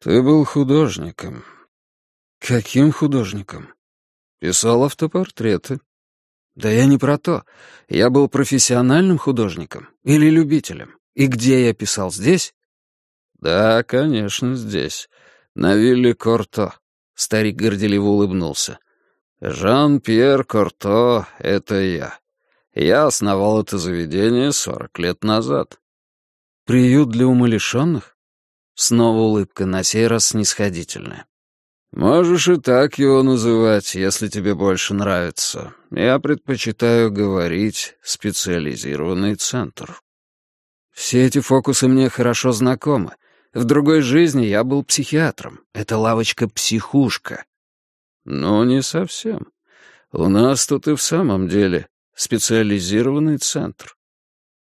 Ты был художником. Каким художником? Писал автопортреты. Да я не про то. Я был профессиональным художником или любителем. И где я писал? Здесь? Да, конечно, здесь. На вилле Корто. Старик горделиво улыбнулся. Жан-Пьер Корто — это я. Я основал это заведение сорок лет назад. Приют для умалишенных? Снова улыбка, на сей раз снисходительная. «Можешь и так его называть, если тебе больше нравится. Я предпочитаю говорить «специализированный центр». Все эти фокусы мне хорошо знакомы. В другой жизни я был психиатром. Это лавочка-психушка. Ну, не совсем. У нас тут и в самом деле специализированный центр.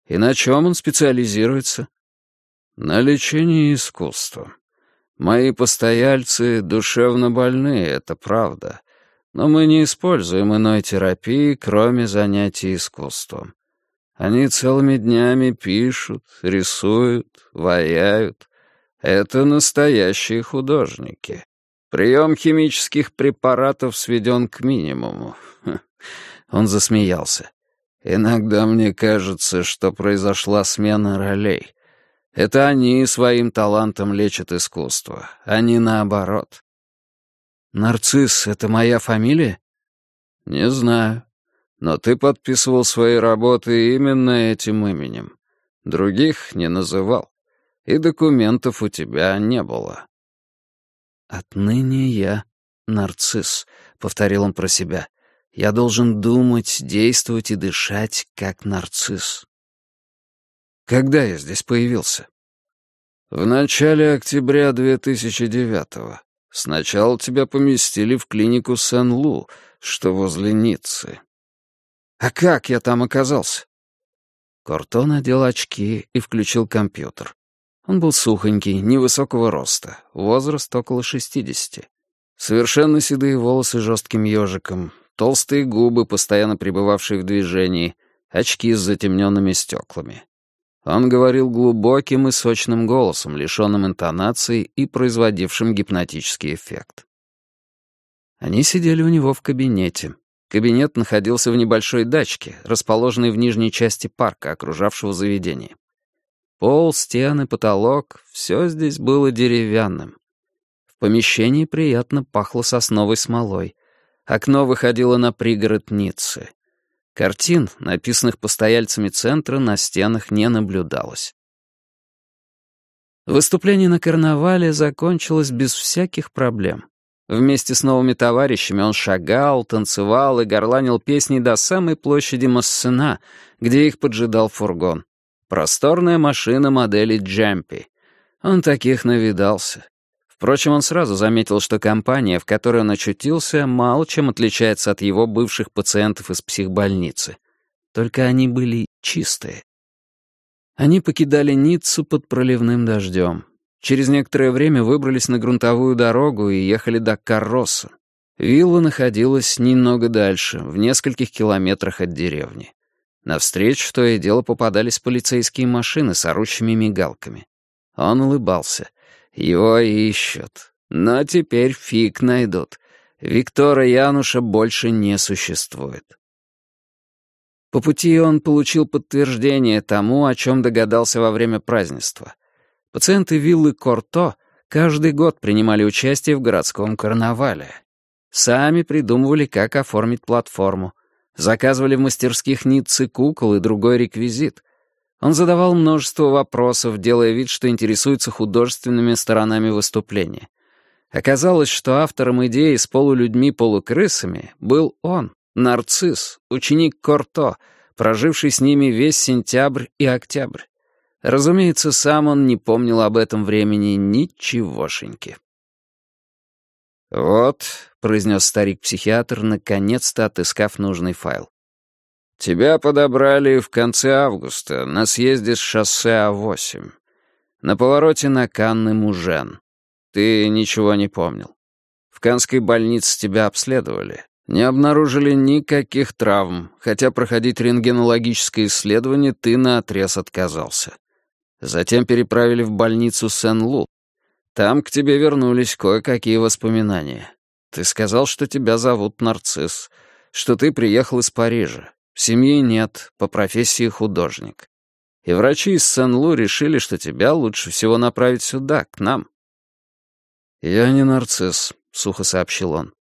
И на чем он специализируется? На лечении искусства. Мои постояльцы душевно больны, это правда. Но мы не используем иной терапии, кроме занятий искусством. Они целыми днями пишут, рисуют, ваяют. Это настоящие художники. Прием химических препаратов сведен к минимуму. Он засмеялся. Иногда мне кажется, что произошла смена ролей. Это они своим талантом лечат искусство, а не наоборот. «Нарцисс — это моя фамилия?» «Не знаю. Но ты подписывал свои работы именно этим именем. Других не называл. И документов у тебя не было». «Отныне я нарцисс», — повторил он про себя. «Я должен думать, действовать и дышать, как нарцисс». Когда я здесь появился? В начале октября 2009-го. Сначала тебя поместили в клинику Сен-Лу, что возле Ниццы. А как я там оказался? Корто надел очки и включил компьютер. Он был сухонький, невысокого роста, возраст около шестидесяти. Совершенно седые волосы жестким ежиком, толстые губы, постоянно пребывавшие в движении, очки с затемненными стеклами. Он говорил глубоким и сочным голосом, лишенным интонации и производившим гипнотический эффект. Они сидели у него в кабинете. Кабинет находился в небольшой дачке, расположенной в нижней части парка, окружавшего заведение. Пол, стены, потолок — все здесь было деревянным. В помещении приятно пахло сосновой смолой. Окно выходило на пригород Ниццы. Картин, написанных постояльцами центра, на стенах не наблюдалось. Выступление на карнавале закончилось без всяких проблем. Вместе с новыми товарищами он шагал, танцевал и горланил песни до самой площади Массена, где их поджидал фургон. Просторная машина модели «Джампи». Он таких навидался. Впрочем, он сразу заметил, что компания, в которой он очутился, мало чем отличается от его бывших пациентов из психбольницы. Только они были чистые. Они покидали Ниццу под проливным дождем. Через некоторое время выбрались на грунтовую дорогу и ехали до Карроса. Вилла находилась немного дальше, в нескольких километрах от деревни. Навстречу то и дело попадались полицейские машины с орущими мигалками. Он улыбался — его ищут. Но теперь фиг найдут. Виктора Януша больше не существует. По пути он получил подтверждение тому, о чем догадался во время празднества. Пациенты виллы Корто каждый год принимали участие в городском карнавале. Сами придумывали, как оформить платформу. Заказывали в мастерских Ниццы кукол и другой реквизит. Он задавал множество вопросов, делая вид, что интересуется художественными сторонами выступления. Оказалось, что автором идеи с полулюдьми-полукрысами был он, нарцисс, ученик Корто, проживший с ними весь сентябрь и октябрь. Разумеется, сам он не помнил об этом времени ничегошеньки. «Вот», — произнес старик-психиатр, наконец-то отыскав нужный файл. Тебя подобрали в конце августа на съезде с шоссе А8. На повороте на Канны Мужен. Ты ничего не помнил. В Канской больнице тебя обследовали. Не обнаружили никаких травм, хотя проходить рентгенологическое исследование ты наотрез отказался. Затем переправили в больницу Сен-Лу. Там к тебе вернулись кое-какие воспоминания. Ты сказал, что тебя зовут Нарцисс, что ты приехал из Парижа. Семьи нет, по профессии художник. И врачи из Сен-Лу решили, что тебя лучше всего направить сюда, к нам. «Я не нарцисс», — сухо сообщил он.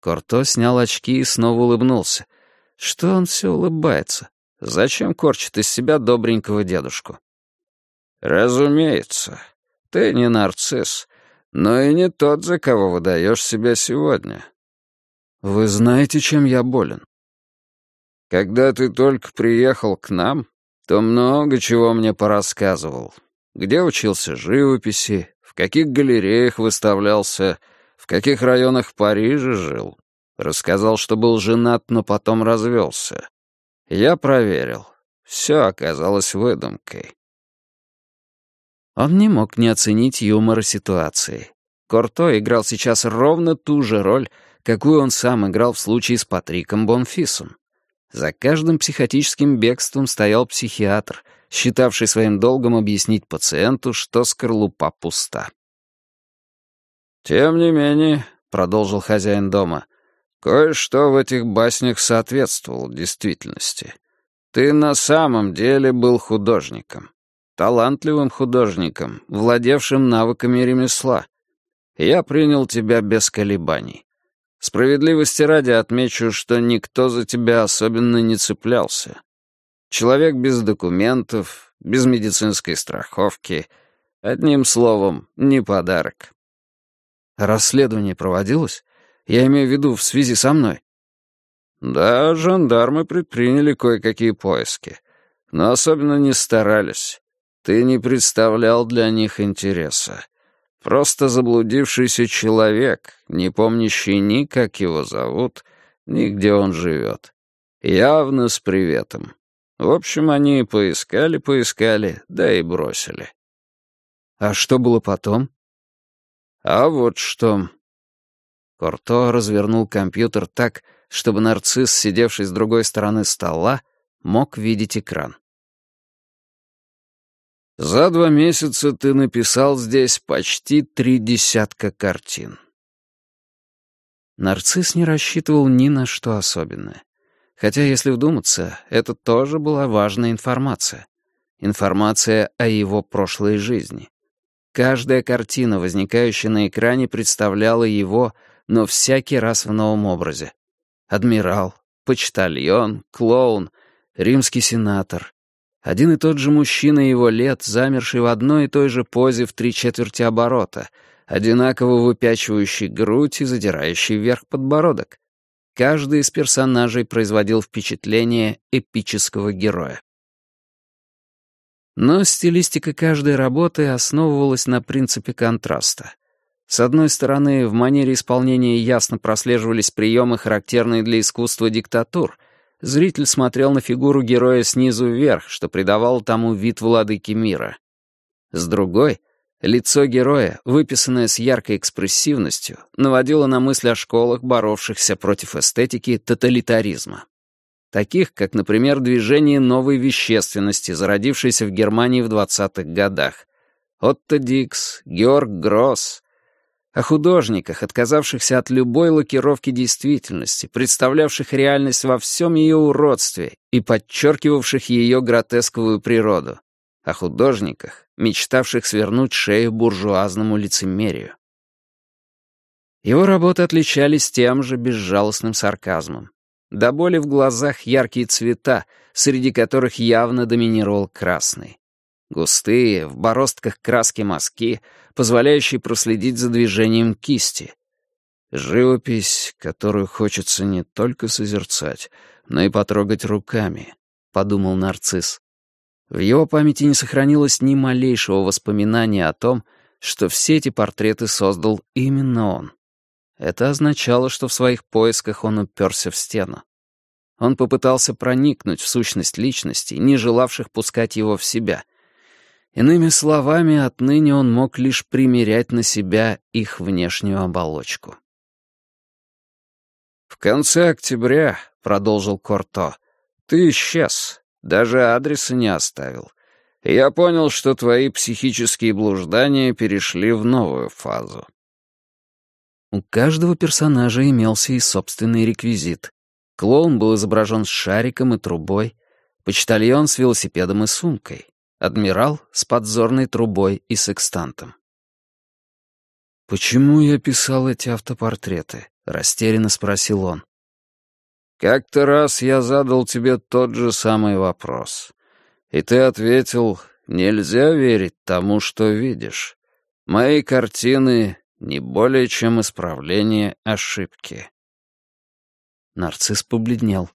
Корто снял очки и снова улыбнулся. Что он все улыбается? Зачем корчит из себя добренького дедушку? «Разумеется, ты не нарцисс, но и не тот, за кого выдаешь себя сегодня». «Вы знаете, чем я болен?» «Когда ты только приехал к нам, то много чего мне порассказывал. Где учился живописи, в каких галереях выставлялся, в каких районах Парижа жил. Рассказал, что был женат, но потом развелся. Я проверил. Все оказалось выдумкой. Он не мог не оценить юмора ситуации. Корто играл сейчас ровно ту же роль, какую он сам играл в случае с Патриком Бонфисом. За каждым психотическим бегством стоял психиатр, считавший своим долгом объяснить пациенту, что скорлупа пуста. «Тем не менее», — продолжил хозяин дома, — «кое-что в этих баснях соответствовало действительности. Ты на самом деле был художником, талантливым художником, владевшим навыками ремесла. Я принял тебя без колебаний. Справедливости ради отмечу, что никто за тебя особенно не цеплялся. Человек без документов, без медицинской страховки. Одним словом, не подарок. Расследование проводилось? Я имею в виду в связи со мной. Да, жандармы предприняли кое-какие поиски, но особенно не старались. Ты не представлял для них интереса. Просто заблудившийся человек, не помнящий ни как его зовут, ни где он живет. Явно с приветом. В общем, они поискали-поискали, да и бросили. А что было потом? А вот что. Корто развернул компьютер так, чтобы нарцисс, сидевший с другой стороны стола, мог видеть экран. За два месяца ты написал здесь почти три десятка картин. Нарцисс не рассчитывал ни на что особенное. Хотя, если вдуматься, это тоже была важная информация. Информация о его прошлой жизни. Каждая картина, возникающая на экране, представляла его, но всякий раз в новом образе. Адмирал, почтальон, клоун, римский сенатор, один и тот же мужчина его лет, замерший в одной и той же позе в три четверти оборота, одинаково выпячивающий грудь и задирающий вверх подбородок. Каждый из персонажей производил впечатление эпического героя. Но стилистика каждой работы основывалась на принципе контраста. С одной стороны, в манере исполнения ясно прослеживались приемы, характерные для искусства диктатур — Зритель смотрел на фигуру героя снизу вверх, что придавало тому вид владыки мира. С другой, лицо героя, выписанное с яркой экспрессивностью, наводило на мысль о школах, боровшихся против эстетики тоталитаризма. Таких, как, например, движение новой вещественности, зародившееся в Германии в 20-х годах. Отто Дикс, Георг Гросс, о художниках, отказавшихся от любой лакировки действительности, представлявших реальность во всем ее уродстве и подчеркивавших ее гротесковую природу. О художниках, мечтавших свернуть шею буржуазному лицемерию. Его работы отличались тем же безжалостным сарказмом. До боли в глазах яркие цвета, среди которых явно доминировал красный. Густые, в бороздках краски мазки, позволяющие проследить за движением кисти. Живопись, которую хочется не только созерцать, но и потрогать руками, — подумал нарцисс. В его памяти не сохранилось ни малейшего воспоминания о том, что все эти портреты создал именно он. Это означало, что в своих поисках он уперся в стену. Он попытался проникнуть в сущность личностей, не желавших пускать его в себя, Иными словами, отныне он мог лишь примерять на себя их внешнюю оболочку. «В конце октября», — продолжил Корто, — «ты исчез, даже адреса не оставил. Я понял, что твои психические блуждания перешли в новую фазу. У каждого персонажа имелся и собственный реквизит. Клоун был изображен с шариком и трубой, почтальон с велосипедом и сумкой, адмирал с подзорной трубой и секстантом. «Почему я писал эти автопортреты?» — растерянно спросил он. «Как-то раз я задал тебе тот же самый вопрос. И ты ответил, нельзя верить тому, что видишь. Мои картины не более чем исправление ошибки. Нарцисс побледнел.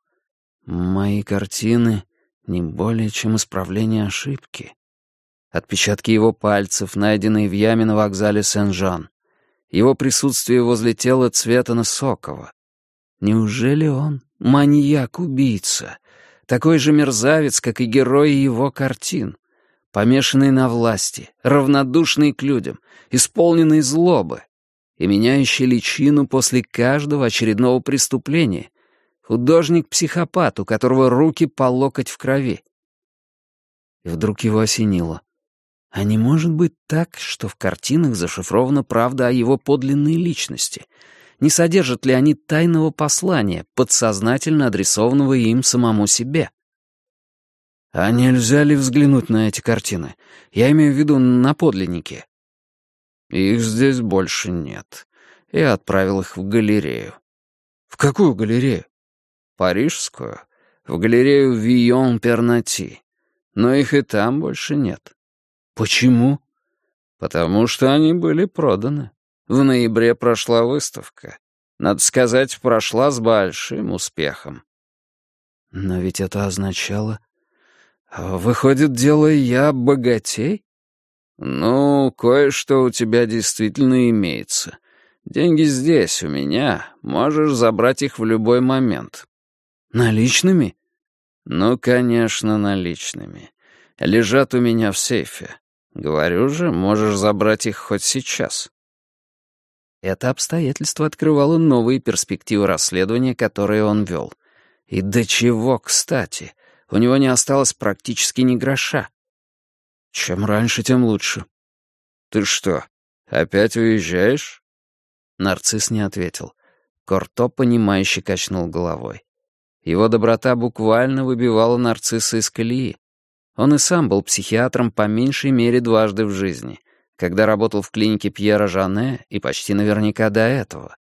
Мои картины не более чем исправление ошибки. Отпечатки его пальцев, найденные в яме на вокзале Сен-Жан. Его присутствие возле тела Цветана Сокова. Неужели он маньяк-убийца? Такой же мерзавец, как и герои его картин. Помешанный на власти, равнодушный к людям, исполненный злобы и меняющий личину после каждого очередного преступления. Художник-психопат, у которого руки по локоть в крови. И вдруг его осенило. А не может быть так, что в картинах зашифрована правда о его подлинной личности — не содержат ли они тайного послания, подсознательно адресованного им самому себе. А нельзя ли взглянуть на эти картины? Я имею в виду на подлинники. Их здесь больше нет. Я отправил их в галерею. В какую галерею? Парижскую. В галерею Вион Пернати. Но их и там больше нет. Почему? Потому что они были проданы. В ноябре прошла выставка. Надо сказать, прошла с большим успехом. Но ведь это означало... Выходит, дело я богатей? Ну, кое-что у тебя действительно имеется. Деньги здесь, у меня. Можешь забрать их в любой момент. Наличными? Ну, конечно, наличными. Лежат у меня в сейфе. Говорю же, можешь забрать их хоть сейчас. Это обстоятельство открывало новые перспективы расследования, которые он вел. И до чего, кстати, у него не осталось практически ни гроша. Чем раньше, тем лучше. «Ты что, опять уезжаешь?» Нарцисс не ответил. Корто, понимающе качнул головой. Его доброта буквально выбивала нарцисса из колеи. Он и сам был психиатром по меньшей мере дважды в жизни когда работал в клинике Пьера Жане и почти наверняка до этого.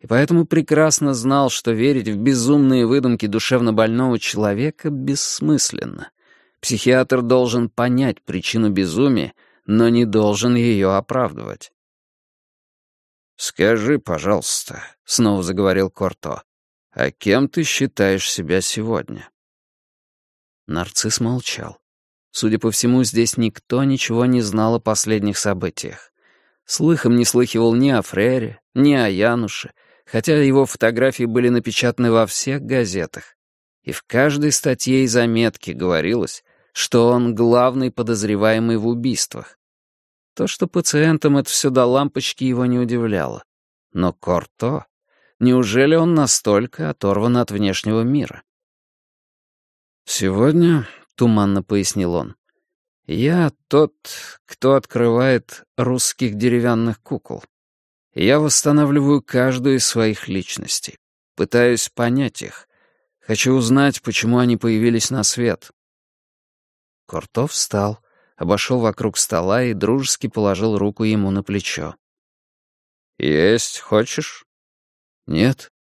И поэтому прекрасно знал, что верить в безумные выдумки душевнобольного человека бессмысленно. Психиатр должен понять причину безумия, но не должен ее оправдывать. «Скажи, пожалуйста», — снова заговорил Корто, «а кем ты считаешь себя сегодня?» Нарцисс молчал. Судя по всему, здесь никто ничего не знал о последних событиях. Слыхом не слыхивал ни о Фрере, ни о Януше, хотя его фотографии были напечатаны во всех газетах. И в каждой статье и заметке говорилось, что он главный подозреваемый в убийствах. То, что пациентам это все до лампочки, его не удивляло. Но Корто... Неужели он настолько оторван от внешнего мира? Сегодня — туманно пояснил он. «Я тот, кто открывает русских деревянных кукол. Я восстанавливаю каждую из своих личностей. Пытаюсь понять их. Хочу узнать, почему они появились на свет». Куртов встал, обошел вокруг стола и дружески положил руку ему на плечо. «Есть хочешь?» «Нет».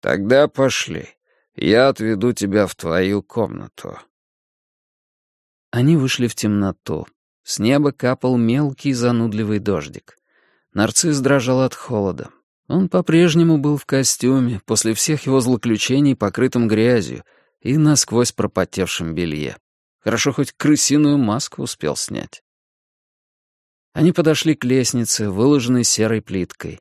«Тогда пошли. Я отведу тебя в твою комнату». Они вышли в темноту. С неба капал мелкий занудливый дождик. Нарцисс дрожал от холода. Он по-прежнему был в костюме, после всех его злоключений, покрытым грязью и насквозь пропотевшем белье. Хорошо хоть крысиную маску успел снять. Они подошли к лестнице, выложенной серой плиткой.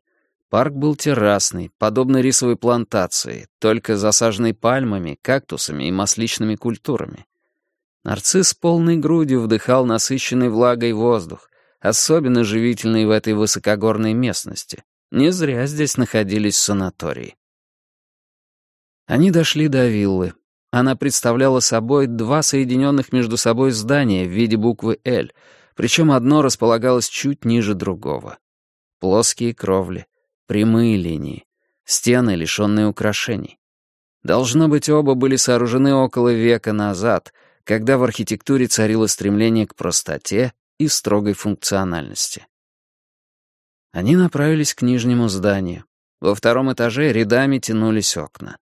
Парк был террасный, подобно рисовой плантации, только засаженный пальмами, кактусами и масличными культурами. Нарцисс полной грудью вдыхал насыщенный влагой воздух, особенно живительный в этой высокогорной местности. Не зря здесь находились санатории. Они дошли до виллы. Она представляла собой два соединенных между собой здания в виде буквы «Л», причем одно располагалось чуть ниже другого. Плоские кровли, прямые линии, стены, лишенные украшений. Должно быть, оба были сооружены около века назад, когда в архитектуре царило стремление к простоте и строгой функциональности. Они направились к нижнему зданию. Во втором этаже рядами тянулись окна.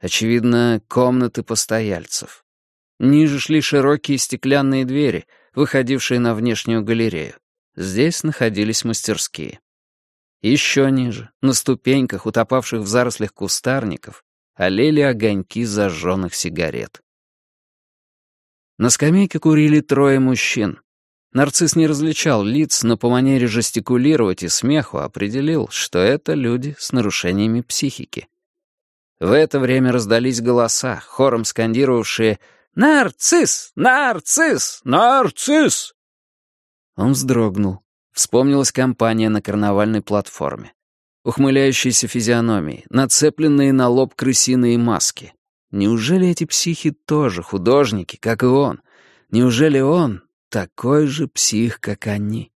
Очевидно, комнаты постояльцев. Ниже шли широкие стеклянные двери, выходившие на внешнюю галерею. Здесь находились мастерские. Еще ниже, на ступеньках, утопавших в зарослях кустарников, олели огоньки зажженных сигарет. На скамейке курили трое мужчин. Нарцисс не различал лиц, но по манере жестикулировать и смеху определил, что это люди с нарушениями психики. В это время раздались голоса, хором скандировавшие «Нарцисс! Нарцисс! Нарцисс!» Он вздрогнул. Вспомнилась компания на карнавальной платформе. Ухмыляющиеся физиономии, нацепленные на лоб крысиные маски. Неужели эти психи тоже художники, как и он? Неужели он такой же псих, как они?